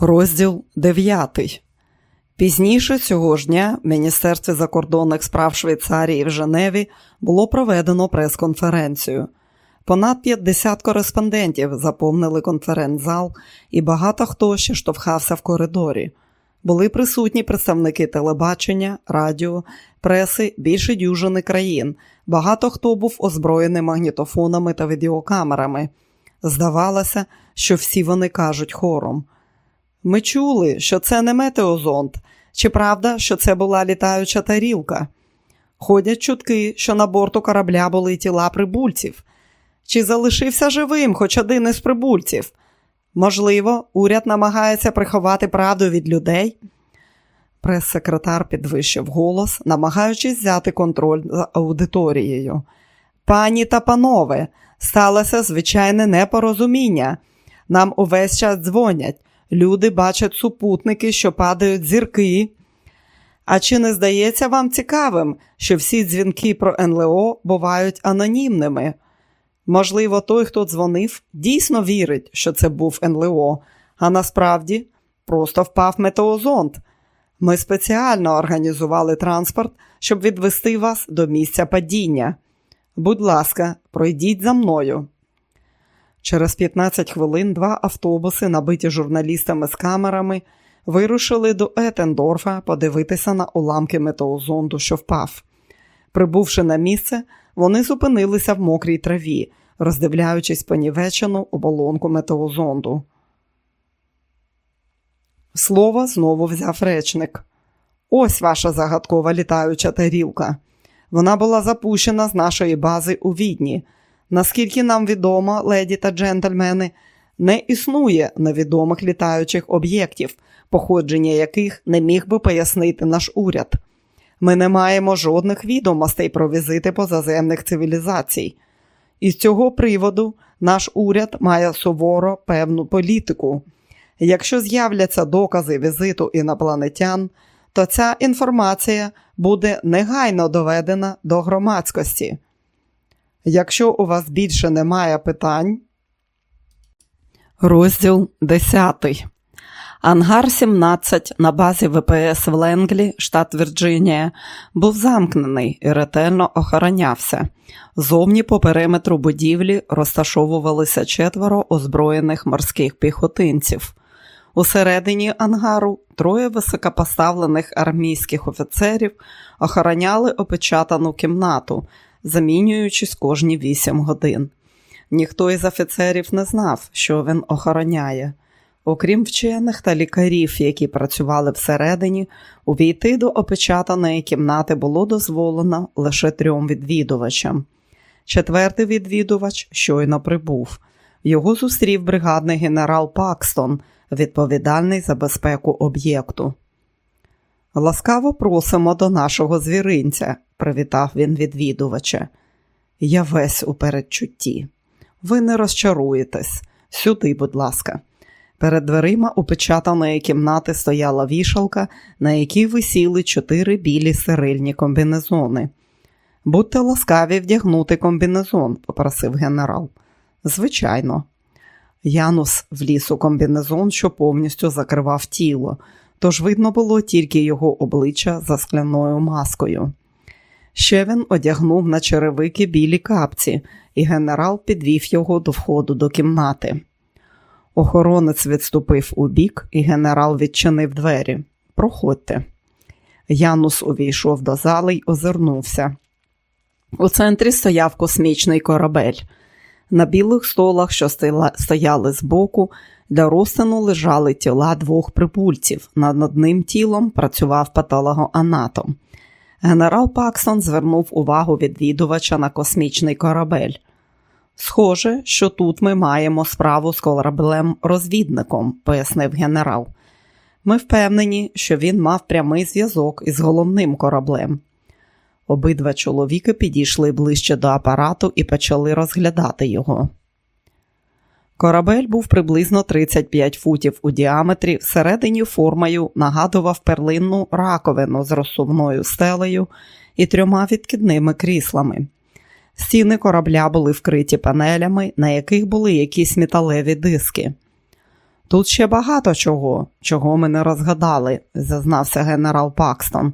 Розділ 9. Пізніше цього ж дня в Міністерстві закордонних справ Швейцарії в Женеві було проведено прес-конференцію. Понад 50 кореспондентів заповнили конференц-зал, і багато хто ще штовхався в коридорі. Були присутні представники телебачення, радіо, преси, більше дюжини країн. Багато хто був озброєний магнітофонами та відеокамерами. Здавалося, що всі вони кажуть хором. Ми чули, що це не метеозонд, чи правда, що це була літаюча тарілка. Ходять чутки, що на борту корабля були тіла прибульців. Чи залишився живим хоч один із прибульців? Можливо, уряд намагається приховати правду від людей. Прес-секретар підвищив голос, намагаючись взяти контроль за аудиторією. Пані та панове, сталося звичайне непорозуміння. Нам увесь час дзвонять. Люди бачать супутники, що падають зірки. А чи не здається вам цікавим, що всі дзвінки про НЛО бувають анонімними? Можливо, той, хто дзвонив, дійсно вірить, що це був НЛО, а насправді просто впав метеозонд. Ми спеціально організували транспорт, щоб відвести вас до місця падіння. Будь ласка, пройдіть за мною. Через 15 хвилин два автобуси, набиті журналістами з камерами, вирушили до Етендорфа подивитися на уламки метеозонду, що впав. Прибувши на місце, вони зупинилися в мокрій траві, роздивляючись понівечену оболонку метеозонду. Слово знову взяв речник. Ось ваша загадкова літаюча тарілка. Вона була запущена з нашої бази у відні. Наскільки нам відомо, леді та джентльмени, не існує невідомих літаючих об'єктів, походження яких не міг би пояснити наш уряд. Ми не маємо жодних відомостей про візити позаземних цивілізацій. Із цього приводу наш уряд має суворо певну політику. Якщо з'являться докази візиту інопланетян, то ця інформація буде негайно доведена до громадськості. Якщо у вас більше немає питань, розділ 10. Ангар 17 на базі ВПС в Ленглі, штат Вірджинія, був замкнений і ретельно охоронявся. Зовні по периметру будівлі розташовувалися четверо озброєних морських піхотинців. Усередині ангару троє високопоставлених армійських офіцерів охороняли опечатану кімнату, замінюючись кожні вісім годин. Ніхто із офіцерів не знав, що він охороняє. Окрім вчених та лікарів, які працювали всередині, увійти до опечатаної кімнати було дозволено лише трьом відвідувачам. Четвертий відвідувач щойно прибув. Його зустрів бригадний генерал Пакстон, відповідальний за безпеку об'єкту. Ласкаво просимо до нашого звіринця, привітав він відвідувача. Я весь у передчутті. Ви не розчаруєтесь. Сюди, будь ласка. Перед дверима опечатаної кімнати стояла вішалка, на якій висіли чотири білі сирильні комбінезони. Будьте ласкаві вдягнути комбінезон, попросив генерал. Звичайно. Янус вліз у комбінезон, що повністю закривав тіло, тож видно було тільки його обличчя за скляною маскою. Ще він одягнув на черевики білі капці, і генерал підвів його до входу до кімнати. Охоронець відступив у бік, і генерал відчинив двері. Проходьте. Янус увійшов до зали й озирнувся. У центрі стояв космічний корабель. На білих столах, що стояли збоку, для розтину лежали тіла двох прибульців. Над одним тілом працював патологоанатом. Генерал Паксон звернув увагу відвідувача на космічний корабель. Схоже, що тут ми маємо справу з кораблем-розвідником, пояснив генерал. Ми впевнені, що він мав прямий зв'язок із головним кораблем. Обидва чоловіки підійшли ближче до апарату і почали розглядати його. Корабель був приблизно 35 футів у діаметрі, всередині формою нагадував перлинну раковину з розсувною стелею і трьома відкидними кріслами. Стіни корабля були вкриті панелями, на яких були якісь металеві диски. Тут ще багато чого, чого ми не розгадали, зазнався генерал Пакстон,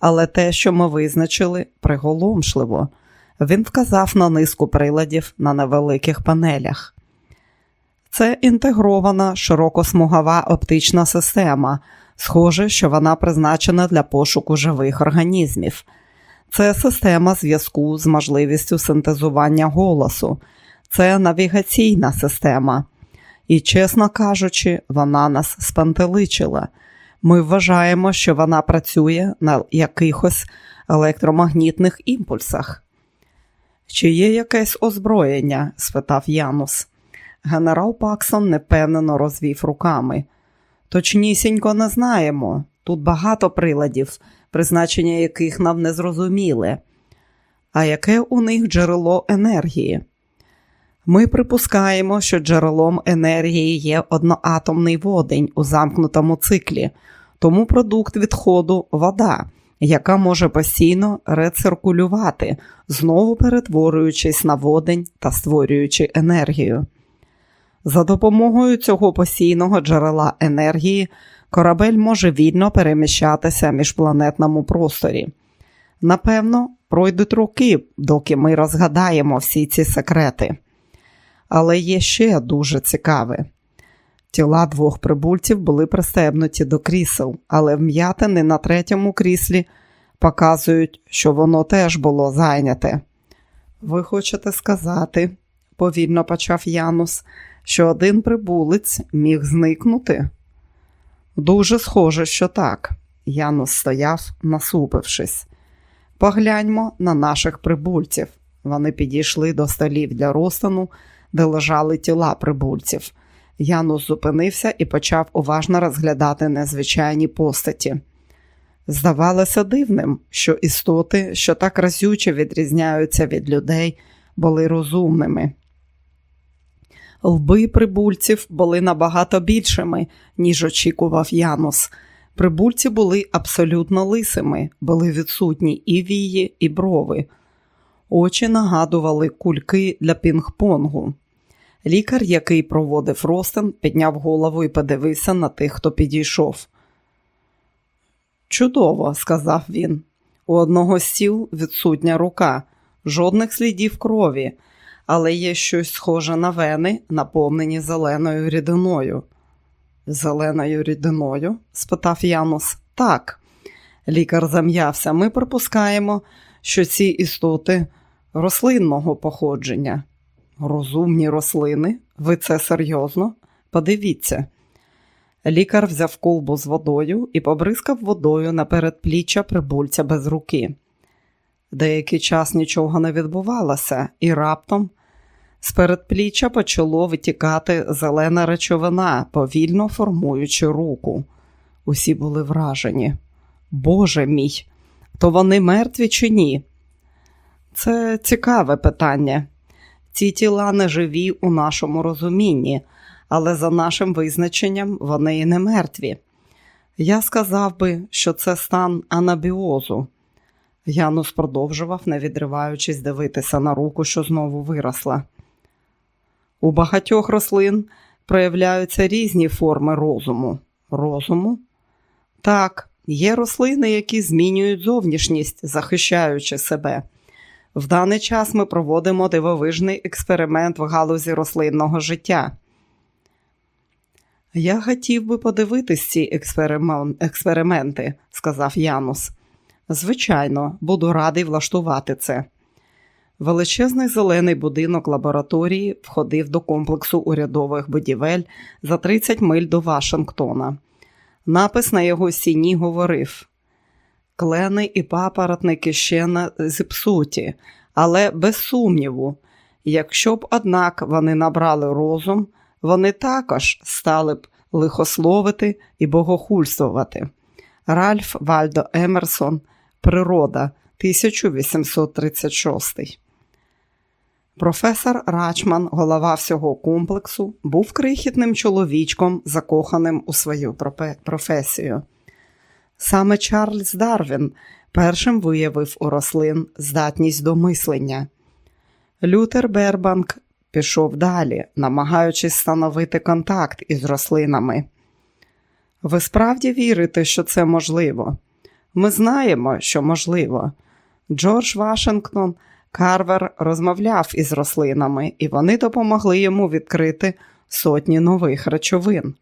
але те, що ми визначили, приголомшливо. Він вказав на низку приладів на невеликих панелях. Це інтегрована широкосмугова оптична система. Схоже, що вона призначена для пошуку живих організмів. Це система зв'язку з можливістю синтезування голосу, це навігаційна система. І, чесно кажучи, вона нас спантеличила. Ми вважаємо, що вона працює на якихось електромагнітних імпульсах. Чи є якесь озброєння? спитав Янус. Генерал Паксон непевнено розвів руками. Точнісінько не знаємо. Тут багато приладів, призначення яких нам не зрозуміле. А яке у них джерело енергії? Ми припускаємо, що джерелом енергії є одноатомний водень у замкнутому циклі, тому продукт відходу вода, яка може постійно рециркулювати, знову перетворюючись на водень та створюючи енергію. За допомогою цього постійного джерела енергії корабель може вільно переміщатися в міжпланетному просторі. Напевно, пройдуть роки, доки ми розгадаємо всі ці секрети. Але є ще дуже цікаве. Тіла двох прибульців були пристебнуті до крісел, але вм'ятини на третьому кріслі показують, що воно теж було зайняте. Ви хочете сказати, повільно почав Янус, що один прибулець міг зникнути? Дуже схоже, що так. Янус стояв, насупившись. Погляньмо на наших прибульців. Вони підійшли до столів для розтану, де лежали тіла прибульців. Янус зупинився і почав уважно розглядати незвичайні постаті. Здавалося дивним, що істоти, що так разюче відрізняються від людей, були розумними. Лби прибульців були набагато більшими, ніж очікував Янус. Прибульці були абсолютно лисими, були відсутні і вії, і брови. Очі нагадували кульки для пінг-понгу. Лікар, який проводив ростин, підняв голову і подивився на тих, хто підійшов. Чудово, сказав він. У одного з тіл відсутня рука, жодних слідів крові, але є щось схоже на вени, наповнені зеленою рідиною. Зеленою рідиною? спитав Янус. Так. Лікар зам'явся. Ми припускаємо, що ці істоти рослинного походження. Розумні рослини? Ви це серйозно? Подивіться. Лікар взяв колбу з водою і побризкав водою на передпліччя прибульця без руки. Деякий час нічого не відбувалося, і раптом з передпліччя почало витікати зелена речовина, повільно формуючи руку. Усі були вражені. Боже мій, то вони мертві чи ні? Це цікаве питання. Ці тіла не живі у нашому розумінні, але за нашим визначенням вони і не мертві. Я сказав би, що це стан анабіозу. Янус продовжував, не відриваючись дивитися на руку, що знову виросла. У багатьох рослин проявляються різні форми розуму. Розуму? Так, є рослини, які змінюють зовнішність, захищаючи себе. В даний час ми проводимо дивовижний експеримент в галузі рослинного життя. Я хотів би подивитись ці експерименти, сказав Янус. Звичайно, буду радий влаштувати це. Величезний зелений будинок лабораторії входив до комплексу урядових будівель за 30 миль до Вашингтона. Напис на його сіні говорив: Клени і папоротники ще не зіпсуті, але без сумніву, якщо б, однак, вони набрали розум, вони також стали б лихословити і богохульствувати. Ральф Вальдо Емерсон Природа 1836 Професор Рачман, голова всього комплексу, був крихітним чоловічком, закоханим у свою професію. Саме Чарльз Дарвін першим виявив у рослин здатність до мислення. Лютер Бербанк пішов далі, намагаючись встановити контакт із рослинами. Ви справді вірите, що це можливо? Ми знаємо, що можливо. Джордж Вашингтон Карвер розмовляв із рослинами, і вони допомогли йому відкрити сотні нових речовин.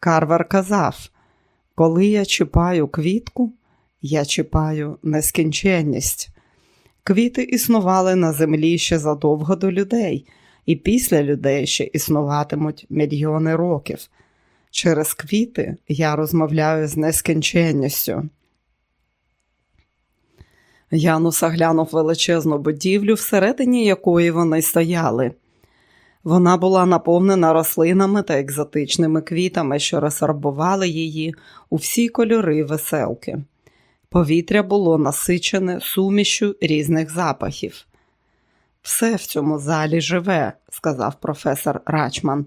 Карвер казав: Коли я чіпаю квітку, я чіпаю нескінченність. Квіти існували на землі ще задовго до людей, і після людей ще існуватимуть мільйони років. Через квіти я розмовляю з нескінченністю. Янус оглянув величезну будівлю, всередині якої вони стояли. Вона була наповнена рослинами та екзотичними квітами, що розфарбували її у всі кольори веселки. Повітря було насичене сумішю різних запахів. Все в цьому залі живе, сказав професор Рачман.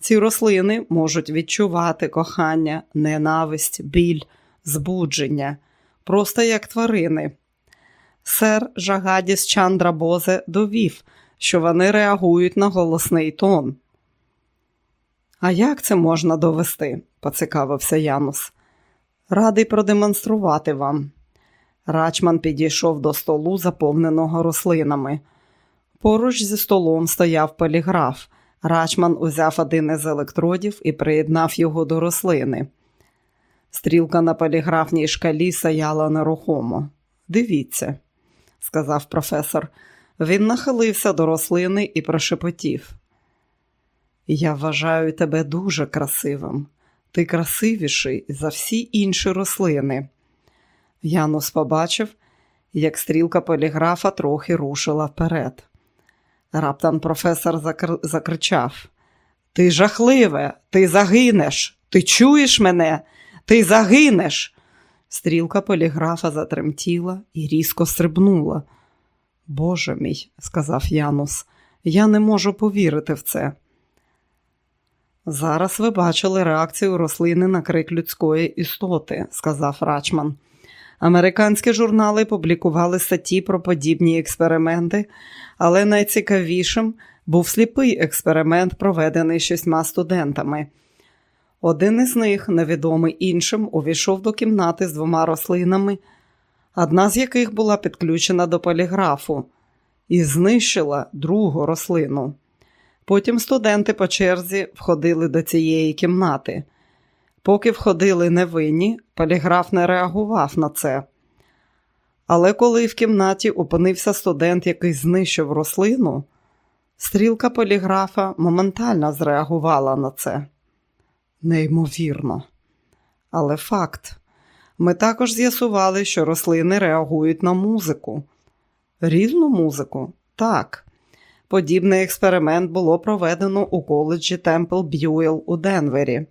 Ці рослини можуть відчувати кохання, ненависть, біль, збудження, просто як тварини. Сер Жагадіс Чандра Бозе довів, що вони реагують на голосний тон. А як це можна довести? поцікавився Янус. Радий продемонструвати вам. Рачман підійшов до столу, заповненого рослинами. Поруч зі столом стояв поліграф. Рачман узяв один із електродів і приєднав його до рослини. Стрілка на поліграфній шкалі саяла нерухомо. Дивіться, сказав професор. Він нахилився до рослини і прошепотів. Я вважаю тебе дуже красивим. Ти красивіший за всі інші рослини. Янус побачив, як стрілка поліграфа трохи рушила вперед. Раптом професор закр... закричав: Ти жахливе, ти загинеш, ти чуєш мене, ти загинеш. Стрілка поліграфа затремтіла і різко стрибнула. Боже мій, сказав Янус, я не можу повірити в це. Зараз ви бачили реакцію рослини на крик людської істоти, сказав Рачман. Американські журнали публікували статті про подібні експерименти, але найцікавішим був сліпий експеримент, проведений шістьма студентами. Один із них, невідомий іншим, увійшов до кімнати з двома рослинами, одна з яких була підключена до поліграфу, і знищила другу рослину. Потім студенти по черзі входили до цієї кімнати. Поки входили невинні, поліграф не реагував на це. Але коли в кімнаті опинився студент, який знищив рослину, стрілка поліграфа моментально зреагувала на це. Неймовірно. Але факт. Ми також з'ясували, що рослини реагують на музику. Різну музику? Так. Подібний експеримент було проведено у коледжі Темпл Б'юел у Денвері.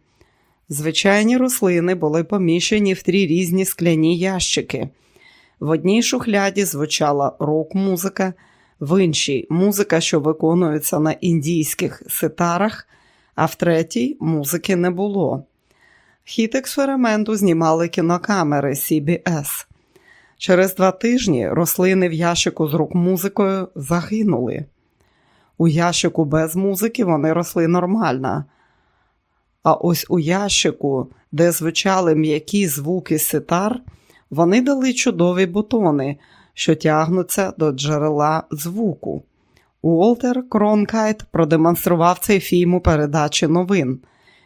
Звичайні рослини були поміщені в три різні скляні ящики. В одній шухляді звучала рок-музика, в іншій музика, що виконується на індійських ситарах, а в третій музики не було. Хід експерименту знімали кінокамери CBS. Через два тижні рослини в ящику з рок-музикою загинули. У ящику без музики вони росли нормально. А ось у ящику, де звучали м'які звуки ситар, вони дали чудові бутони, що тягнуться до джерела звуку. Уолтер Кронкайт продемонстрував цей фільм у передачі новин.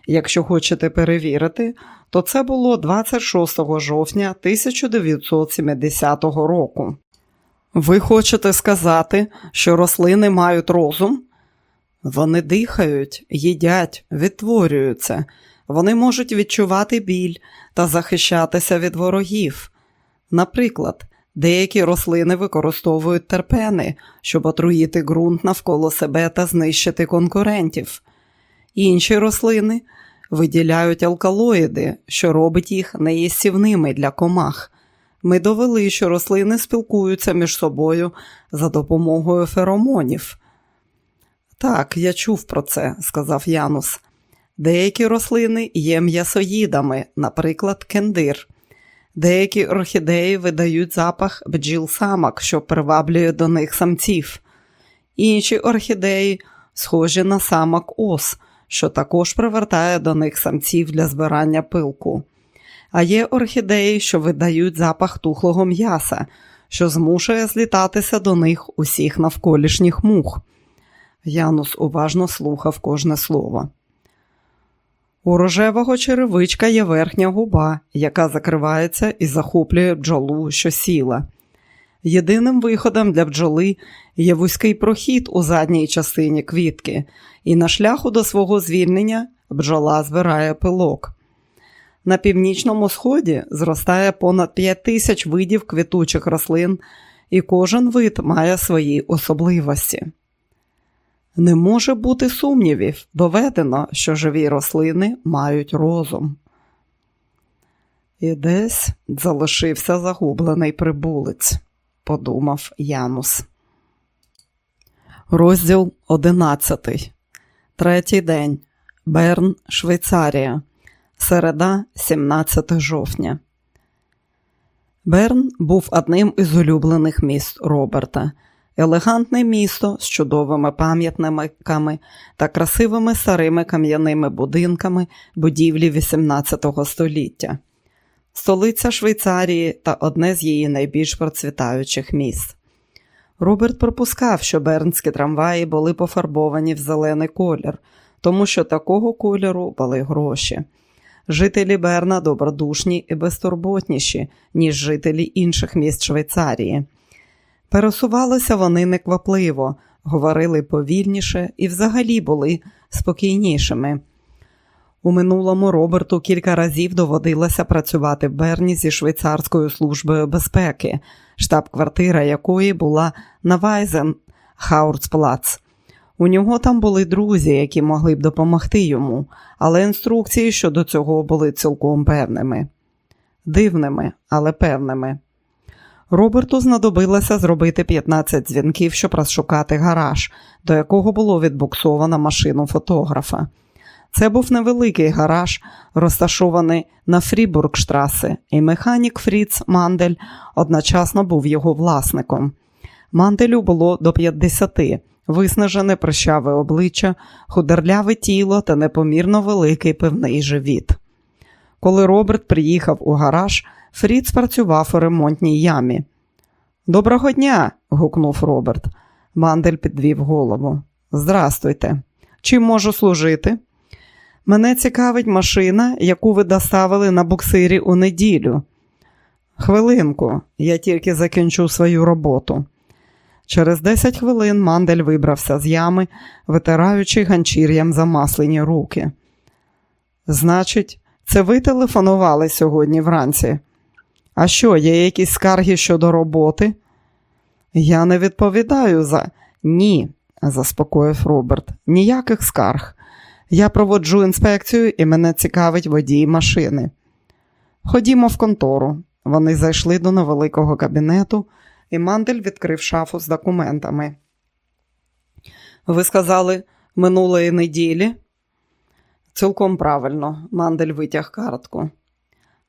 Якщо хочете перевірити, то це було 26 жовтня 1970 року. Ви хочете сказати, що рослини мають розум? Вони дихають, їдять, відтворюються, вони можуть відчувати біль та захищатися від ворогів. Наприклад, деякі рослини використовують терпени, щоб отруїти ґрунт навколо себе та знищити конкурентів. Інші рослини виділяють алкалоїди, що робить їх неїстівними для комах. Ми довели, що рослини спілкуються між собою за допомогою феромонів. Так, я чув про це, сказав Янус. Деякі рослини є м'ясоїдами, наприклад, кендир. Деякі орхідеї видають запах бджіл самок, що приваблює до них самців. Інші орхідеї схожі на самок ос, що також привертає до них самців для збирання пилку. А є орхідеї, що видають запах тухлого м'яса, що змушує злітатися до них усіх навколишніх мух. Янус уважно слухав кожне слово. У рожевого черевичка є верхня губа, яка закривається і захоплює бджолу, що сіла. Єдиним виходом для бджоли є вузький прохід у задній частині квітки, і на шляху до свого звільнення бджола збирає пилок. На північному сході зростає понад 5 тисяч видів квітучих рослин, і кожен вид має свої особливості. Не може бути сумнівів, доведено, що живі рослини мають розум. І десь залишився загублений прибулець, подумав Янус. Розділ одинадцятий. Третій день. Берн, Швейцарія. Середа, 17 жовтня. Берн був одним із улюблених міст Роберта. Елегантне місто з чудовими пам'ятниками та красивими старими кам'яними будинками будівлі XVIII століття, столиця Швейцарії та одне з її найбільш процвітаючих міст. Роберт пропускав, що бернські трамваї були пофарбовані в зелений колір, тому що такого кольору були гроші. Жителі Берна добродушні і безтурботніші, ніж жителі інших міст Швейцарії. Пересувалися вони неквапливо, говорили повільніше і взагалі були спокійнішими. У минулому Роберту кілька разів доводилося працювати в Берні зі швейцарською службою безпеки, штаб-квартира якої була на Вайзен Хаурцплац. У нього там були друзі, які могли б допомогти йому, але інструкції щодо цього були цілком певними, дивними, але певними. Роберту знадобилося зробити 15 дзвінків, щоб розшукати гараж, до якого було відбуксовано машину фотографа. Це був невеликий гараж, розташований на Фрібургштраси, і механік Фріц Мандель одночасно був його власником. Манделю було до 50, виснажене прищаве обличчя, худерляве тіло та непомірно великий пивний живіт. Коли Роберт приїхав у гараж, Фріц працював у ремонтній ямі. Доброго дня. гукнув Роберт. Мандель підвів голову. Здрастуйте. Чим можу служити? Мене цікавить машина, яку ви доставили на буксирі у неділю. Хвилинку, я тільки закінчу свою роботу. Через 10 хвилин мандель вибрався з ями, витираючи ганчір'ям замаслені руки. Значить, це ви телефонували сьогодні вранці? А що, є якісь скарги щодо роботи? Я не відповідаю за ні, заспокоїв Роберт. Ніяких скарг. Я проводжу інспекцію і мене цікавить водій машини. Ходімо в контору. Вони зайшли до невеликого кабінету, і Мандель відкрив шафу з документами. Ви сказали минулої неділі? Цілком правильно, Мандель витяг картку.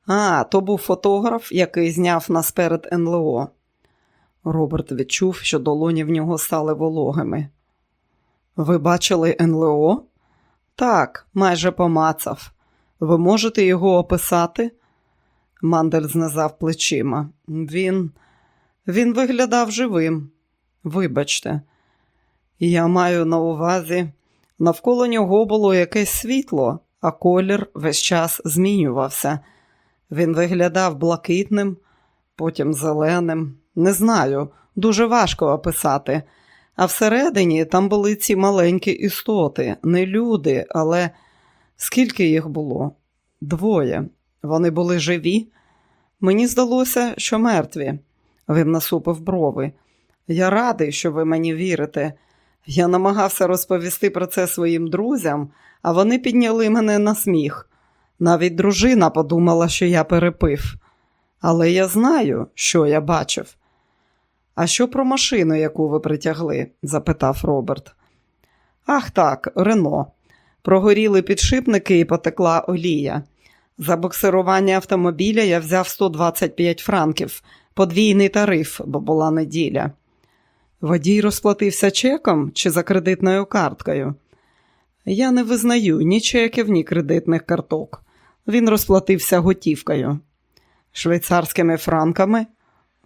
А, то був фотограф, який зняв нас перед НЛО. Роберт відчув, що долоні в нього стали вологими. Ви бачили НЛО? Так, майже помацав. Ви можете його описати? Мандель знизав плечима. Він Він виглядав живим. Вибачте, я маю на увазі, навколо нього було якесь світло, а колір весь час змінювався. Він виглядав блакитним, потім зеленим. Не знаю, дуже важко описати. А всередині там були ці маленькі істоти, не люди, але скільки їх було? Двоє. Вони були живі. Мені здалося, що мертві. Він насупив брови. Я радий, що ви мені вірите. Я намагався розповісти про це своїм друзям, а вони підняли мене на сміх. Навіть дружина подумала, що я перепив. Але я знаю, що я бачив. А що про машину, яку ви притягли? запитав Роберт. Ах так, Рено. Прогоріли підшипники і потекла олія. За боксирування автомобіля я взяв 125 франків, подвійний тариф, бо була неділя. Водій розплатився чеком чи за кредитною карткою? Я не визнаю ні чеків, ні кредитних карток. Він розплатився готівкою. Швейцарськими франками,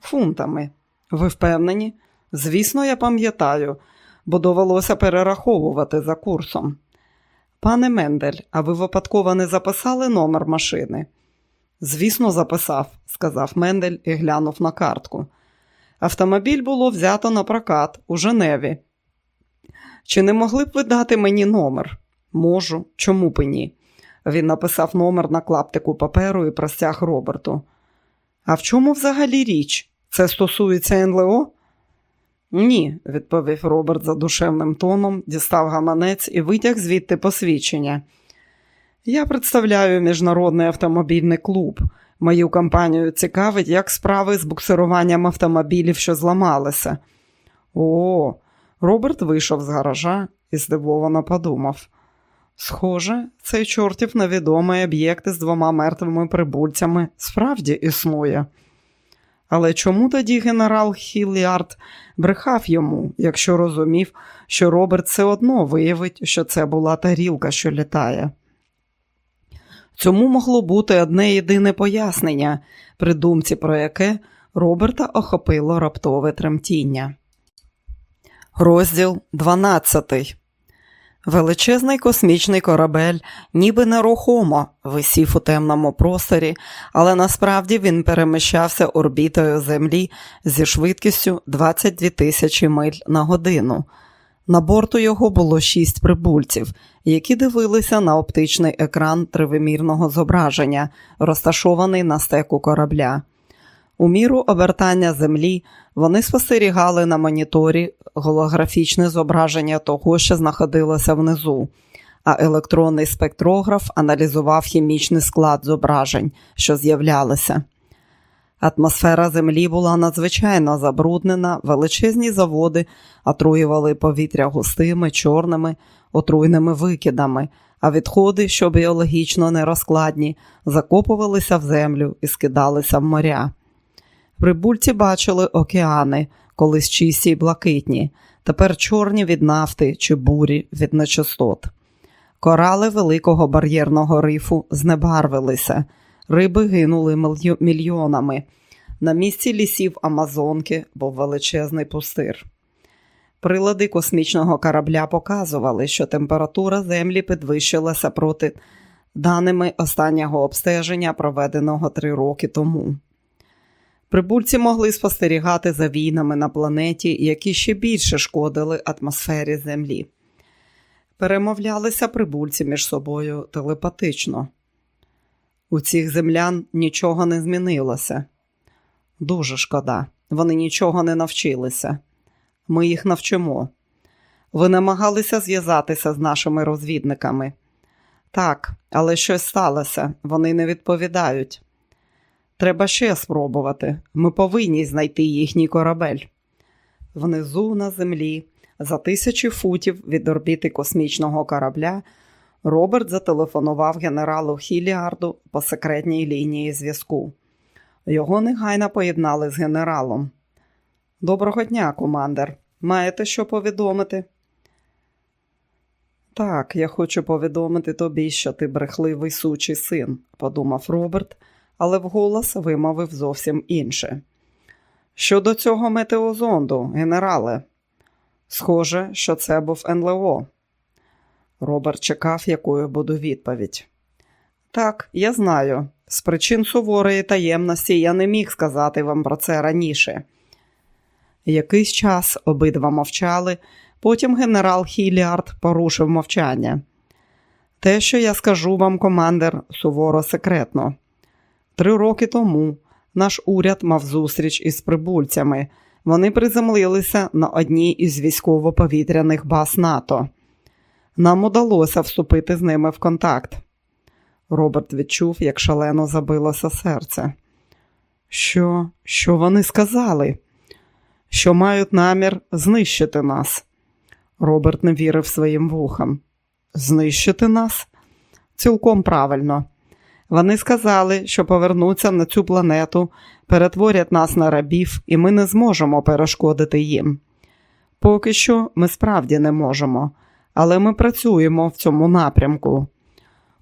фунтами. Ви впевнені? Звісно, я пам'ятаю, бо довелося перераховувати за курсом. Пане Мендель, а ви випадково не записали номер машини? Звісно, записав, сказав Мендель і глянув на картку. Автомобіль було взято на прокат у Женеві. Чи не могли б ви дати мені номер? Можу, чому б і ні? Він написав номер на клаптику паперу і простяг Роберту. А в чому взагалі річ? Це стосується НЛО? Ні, відповів Роберт за душевним тоном, дістав гаманець і витяг звідти посвідчення. Я представляю міжнародний автомобільний клуб. Мою компанію цікавить, як справи з буксируванням автомобілів, що зламалися. О, Роберт вийшов з гаража і здивовано подумав. Схоже, цей чортів невідомий об'єкт із двома мертвими прибульцями справді існує. Але чому тоді генерал Хілліард брехав йому, якщо розумів, що Роберт все одно виявить, що це була тарілка, що літає? Цьому могло бути одне єдине пояснення, при думці про яке Роберта охопило раптове тремтіння. Розділ 12 Величезний космічний корабель, ніби нерухомо, висів у темному просторі, але насправді він переміщався орбітою Землі зі швидкістю 22 тисячі миль на годину. На борту його було шість прибульців, які дивилися на оптичний екран тривимірного зображення, розташований на стеку корабля. У міру обертання землі вони спостерігали на моніторі голографічне зображення того, що знаходилося внизу, а електронний спектрограф аналізував хімічний склад зображень, що з'являлися. Атмосфера Землі була надзвичайно забруднена, величезні заводи отруювали повітря густими, чорними, отруйними викидами, а відходи, що біологічно нерозкладні, закопувалися в землю і скидалися в моря. Прибульці бачили океани, колись чисті й блакитні, тепер чорні від нафти чи бурі від нечистот. Корали великого бар'єрного рифу знебарвилися, риби гинули мільйонами. На місці лісів Амазонки був величезний пустир. Прилади космічного корабля показували, що температура Землі підвищилася проти даними останнього обстеження, проведеного три роки тому. Прибульці могли спостерігати за війнами на планеті, які ще більше шкодили атмосфері Землі. Перемовлялися прибульці між собою телепатично. У цих землян нічого не змінилося. Дуже шкода, вони нічого не навчилися. Ми їх навчимо. Ви намагалися зв'язатися з нашими розвідниками. Так, але щось сталося, вони не відповідають. Треба ще спробувати. Ми повинні знайти їхній корабель. Внизу на землі, за тисячі футів від орбіти космічного корабля, Роберт зателефонував генералу Хіліарду по секретній лінії зв'язку. Його негайно поєднали з генералом. Доброго дня, командир. Маєте що повідомити? Так, я хочу повідомити тобі, що ти брехливий сучий син, подумав Роберт але вголос вимовив зовсім інше. Щодо цього метеозонду, генерале, схоже, що це був НЛО. Роберт чекав, якою буду відповідь. Так, я знаю. З причин суворої таємності я не міг сказати вам про це раніше. Якийсь час обидва мовчали, потім генерал Хіліард порушив мовчання. Те, що я скажу вам, командир, суворо секретно. Три роки тому наш уряд мав зустріч із прибульцями. Вони приземлилися на одній із військово-повітряних баз НАТО. Нам удалося вступити з ними в контакт. Роберт відчув, як шалено забилося серце. Що, що вони сказали? Що мають намір знищити нас? Роберт не вірив своїм вухам. Знищити нас? Цілком правильно. Вони сказали, що повернуться на цю планету, перетворять нас на рабів, і ми не зможемо перешкодити їм. Поки що ми справді не можемо, але ми працюємо в цьому напрямку.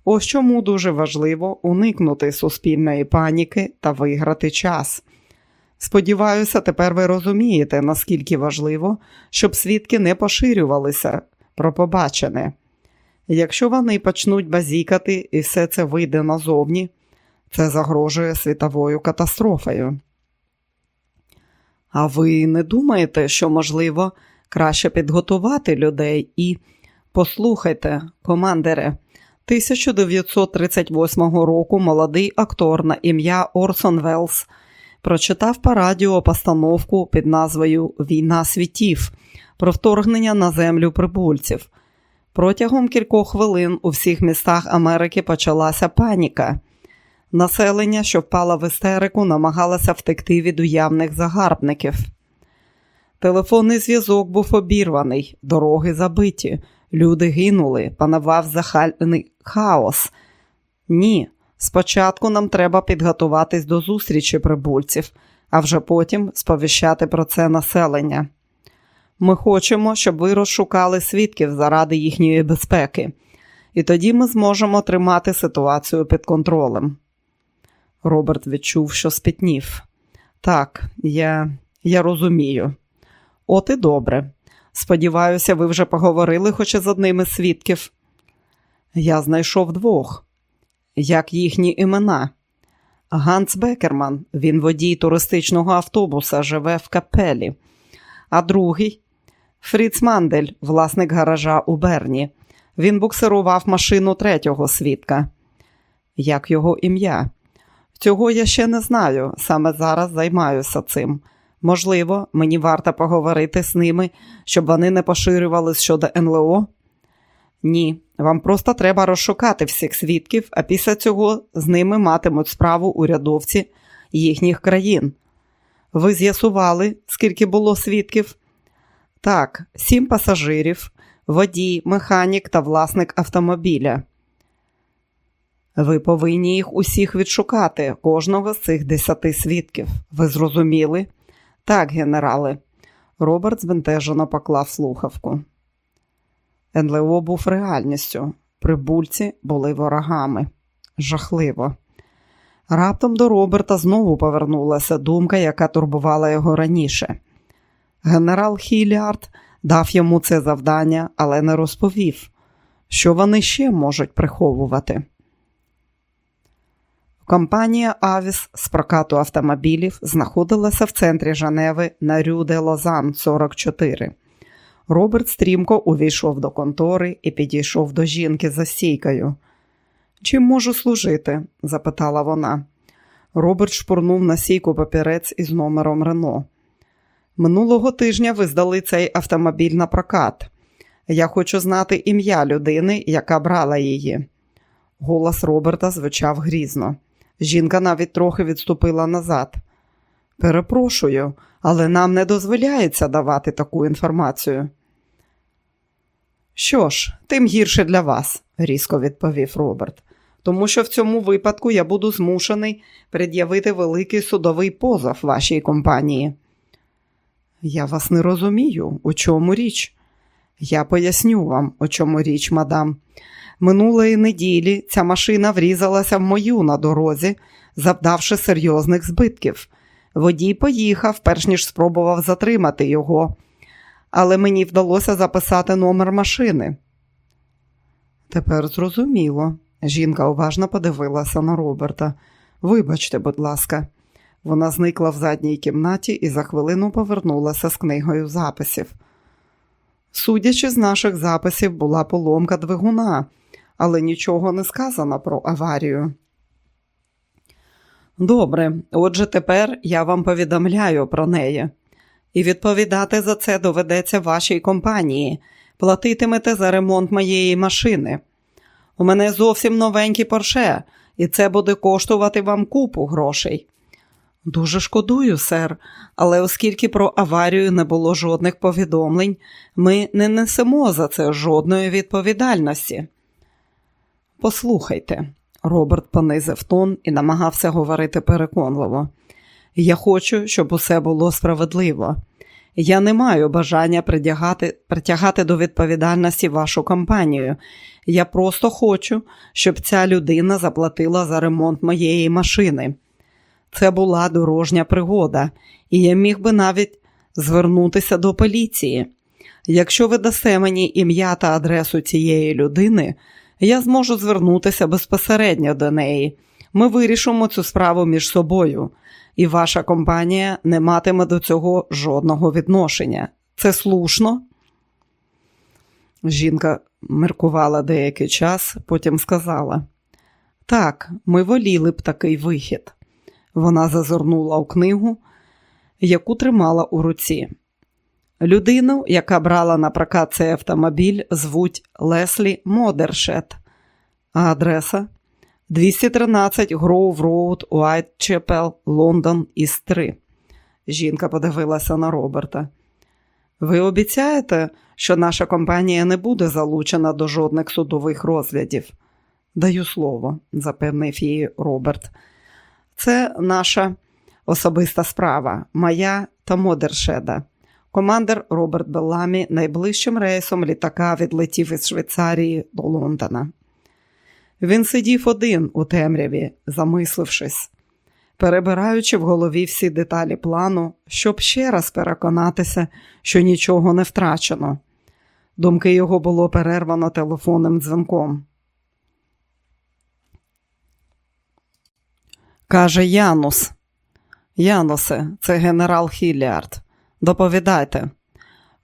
Ось чому дуже важливо уникнути суспільної паніки та виграти час. Сподіваюся, тепер ви розумієте, наскільки важливо, щоб свідки не поширювалися про побачене. Якщо вони почнуть базікати і все це вийде назовні, це загрожує світовою катастрофою. А ви не думаєте, що можливо краще підготувати людей і послухайте, командире, 1938 року молодий актор на ім'я Орсон Велс прочитав по радіо постановку під назвою Війна світів про вторгнення на землю прибульців. Протягом кількох хвилин у всіх містах Америки почалася паніка. Населення, що впало в істерику, намагалося втекти від уявних загарбників. Телефонний зв'язок був обірваний, дороги забиті, люди гинули, панував захальний хаос. Ні, спочатку нам треба підготуватись до зустрічі прибульців, а вже потім сповіщати про це населення. Ми хочемо, щоб ви розшукали свідків заради їхньої безпеки, і тоді ми зможемо тримати ситуацію під контролем. Роберт відчув, що спітнів. Так, я, я розумію. От і добре. Сподіваюся, ви вже поговорили хоч із одним із свідків. Я знайшов двох. Як їхні імена? Ганс Бекерман, він водій туристичного автобуса, живе в капелі. А другий Фріц Мандель, власник гаража у Берні. Він буксирував машину третього свідка. Як його ім'я? Цього я ще не знаю, саме зараз займаюся цим. Можливо, мені варто поговорити з ними, щоб вони не поширювались щодо НЛО? Ні, вам просто треба розшукати всіх свідків, а після цього з ними матимуть справу урядовці їхніх країн. Ви з'ясували, скільки було свідків? Так, сім пасажирів, водій, механік та власник автомобіля. Ви повинні їх усіх відшукати, кожного з цих десяти свідків. Ви зрозуміли? Так, генерале. Роберт збентежено поклав слухавку. НЛО був реальністю. Прибульці були ворогами. Жахливо. Раптом до Роберта знову повернулася думка, яка турбувала його раніше. Генерал Хіліард дав йому це завдання, але не розповів, що вони ще можуть приховувати. Компанія Авіс з прокату автомобілів знаходилася в центрі Женеви на Рю де Лозан 44. Роберт стрімко увійшов до контори і підійшов до жінки за стійкою. Чим можу служити? запитала вона. Роберт шпурнув на сійку папірець із номером Рено. Минулого тижня ви здали цей автомобіль на прокат. Я хочу знати ім'я людини, яка брала її. Голос Роберта звучав грізно. Жінка навіть трохи відступила назад. Перепрошую, але нам не дозволяється давати таку інформацію. Що ж, тим гірше для вас, різко відповів Роберт, тому що в цьому випадку я буду змушений пред'явити великий судовий позов вашій компанії. Я вас не розумію, у чому річ? Я поясню вам, у чому річ, мадам. Минулої неділі ця машина врізалася в мою на дорозі, завдавши серйозних збитків. Водій поїхав, перш ніж спробував затримати його, але мені вдалося записати номер машини. Тепер зрозуміло. Жінка уважно подивилася на Роберта. Вибачте, будь ласка, вона зникла в задній кімнаті і за хвилину повернулася з книгою записів. Судячи з наших записів, була поломка двигуна, але нічого не сказано про аварію. Добре, отже, тепер я вам повідомляю про неї. І відповідати за це доведеться вашій компанії. Платитимете за ремонт моєї машини. У мене зовсім новенький порше, і це буде коштувати вам купу грошей. Дуже шкодую, сер, але оскільки про аварію не було жодних повідомлень, ми не несемо за це жодної відповідальності. Послухайте, Роберт понизив тон і намагався говорити переконливо. Я хочу, щоб усе було справедливо. Я не маю бажання притягати, до відповідальності вашу компанію. Я просто хочу, щоб ця людина заплатила за ремонт моєї машини. Це була дорожня пригода, і я міг би навіть звернутися до поліції. Якщо ви дасте мені ім'я та адресу цієї людини, я зможу звернутися безпосередньо до неї. Ми вирішимо цю справу між собою, і ваша компанія не матиме до цього жодного відношення. Це слушно? Жінка міркувала деякий час, потім сказала: Так, ми воліли б такий вихід. Вона зазирнула у книгу, яку тримала у руці. Людину, яка брала на прокат цей автомобіль, звуть Леслі Модершет, а адреса 213 Гроув Роуд, Уайтчепел, Лондон, Іс 3. Жінка подивилася на Роберта. Ви обіцяєте, що наша компанія не буде залучена до жодних судових розглядів? Даю слово, запевнив її Роберт. Це наша особиста справа, моя та Модершеда. Командир Роберт Белламі найближчим рейсом літака відлетів із Швейцарії до Лондона. Він сидів один у темряві, замислившись, перебираючи в голові всі деталі плану, щоб ще раз переконатися, що нічого не втрачено. Думки його було перервано телефонним дзвінком. Каже Янус. Янусе, це генерал Хілліард. Доповідайте.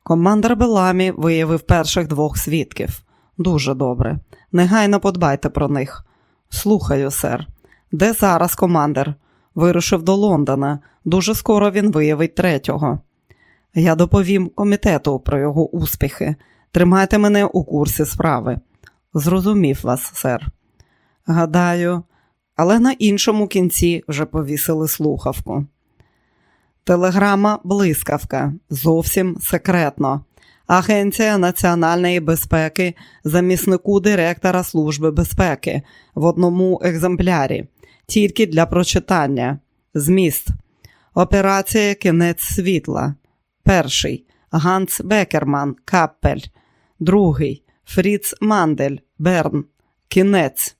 Командир Беламі виявив перших двох свідків. Дуже добре. Негайно подбайте про них. Слухаю, сер. Де зараз командир? Вирушив до Лондона. Дуже скоро він виявить третього. Я доповім комітету про його успіхи. Тримайте мене у курсі справи. Зрозумів вас, сер. Гадаю, але на іншому кінці вже повісили слухавку. Телеграма блискавка. Зовсім секретно. Агенція національної безпеки заміснику директора Служби безпеки в одному екземплярі, тільки для прочитання. Зміст. Операція Кінець світла. Перший Ганс Бекерман Каппель. Другий Фріц Мандель Берн. Кінець.